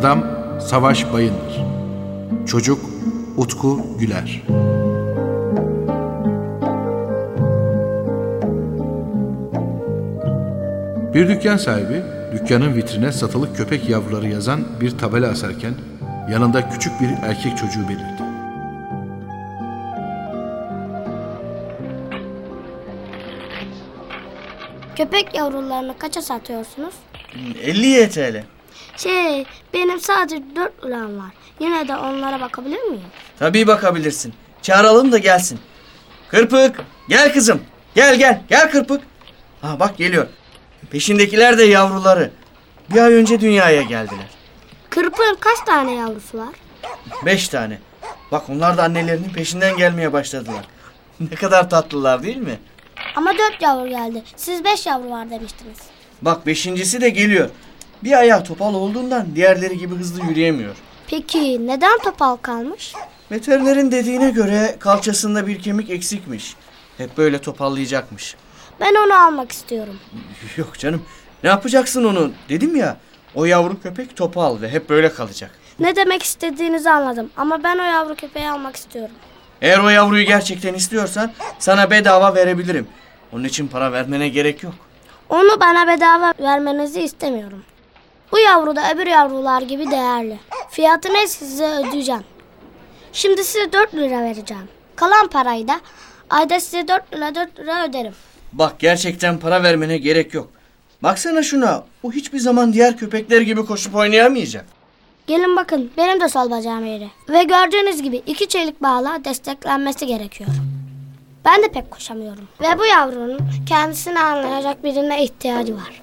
Adam Savaş Bayındır Çocuk Utku Güler Bir dükkan sahibi dükkanın vitrine satılık köpek yavruları yazan bir tabela asarken yanında küçük bir erkek çocuğu belirdi. Köpek yavrularını kaça satıyorsunuz? 50 TL. Şey, benim sadece 4 liram var. Yine de onlara bakabilir miyim? Tabii bakabilirsin. Çağıralım da gelsin. Kırpık gel kızım. Gel gel gel Kırpık. Ha bak geliyor. Peşindekiler de yavruları. Bir ay önce dünyaya geldiler. Kırpığın kaç tane yavrusu var? Beş tane. Bak onlar da annelerinin peşinden gelmeye başladılar. Ne kadar tatlılar değil mi? Ama 4 yavru geldi. Siz 5 yavru var demiştiniz. Bak beşincisi de geliyor. Bir ayağı topal olduğundan diğerleri gibi hızlı yürüyemiyor. Peki neden topal kalmış? Veterinerin dediğine göre kalçasında bir kemik eksikmiş. Hep böyle topallayacakmış. Ben onu almak istiyorum. Yok canım. Ne yapacaksın onu? Dedim ya. O yavru köpek topal ve hep böyle kalacak. Ne demek istediğinizi anladım ama ben o yavru köpeği almak istiyorum. Eğer o yavruyu gerçekten istiyorsan sana bedava verebilirim. Onun için para vermene gerek yok. Onu bana bedava vermenizi istemiyorum. Bu yavru da öbür yavrular gibi değerli. Fiyatını size ödeyeceğim. Şimdi size 4 lira vereceğim. Kalan parayı da ayda size 4 lira 4 lira öderim. Bak gerçekten para vermene gerek yok. Baksana şuna. O hiçbir zaman diğer köpekler gibi koşup oynayamayacak. Gelin bakın benim de sol bacağım eğri. Ve gördüğünüz gibi iki çelik bağla desteklenmesi gerekiyor. Ben de pek koşamıyorum. Ve bu yavrunun kendisini anlayacak birine ihtiyacı var.